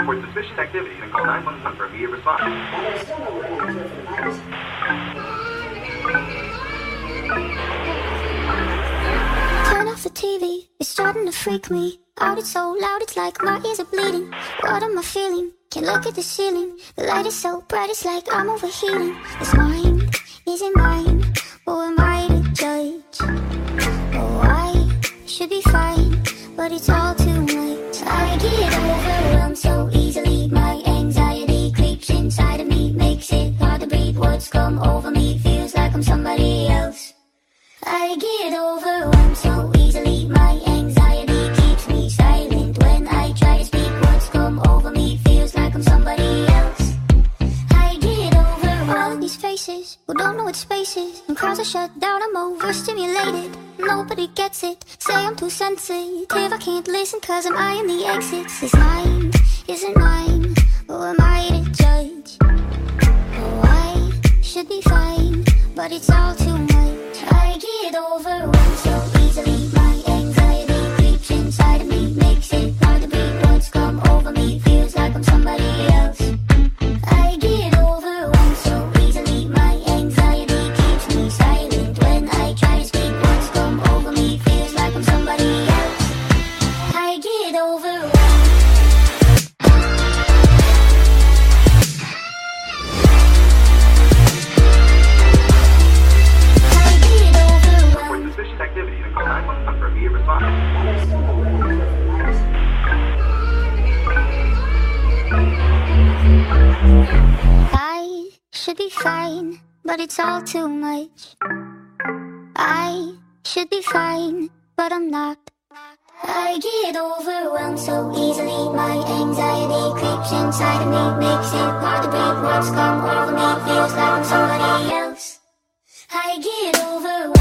Report suspicious and call 911 for immediate response. Turn off the TV, it's starting to freak me out. It's so loud, it's like my ears are bleeding. What am I feeling? Can't look at the ceiling. The light is so bright, it's like I'm overheating. It's mine, is it mine? Who am I to judge? Oh, I should be fine, but it's all too much. I get overwhelmed so easily. My anxiety creeps inside of me, makes it hard to breathe. What's come over me feels like I'm somebody else. I get overwhelmed so easily. My anxiety keeps me silent when I try to speak. What's come over me feels like I'm somebody else. I get overwhelmed. All these faces who don't know what space is. And crowds are shut down, I'm overstimulated. Nobody gets it. Say I'm too sensitive. I can't listen cause I'm eyeing the exits. Is mine, isn't mine. Who am I to judge? Oh, I should be fine, but it's all should be fine, but it's all too much. I should be fine, but I'm not. I get overwhelmed so easily. My anxiety creeps inside of me, makes it hard to breathe. What's come over me feels like I'm somebody else. I get overwhelmed.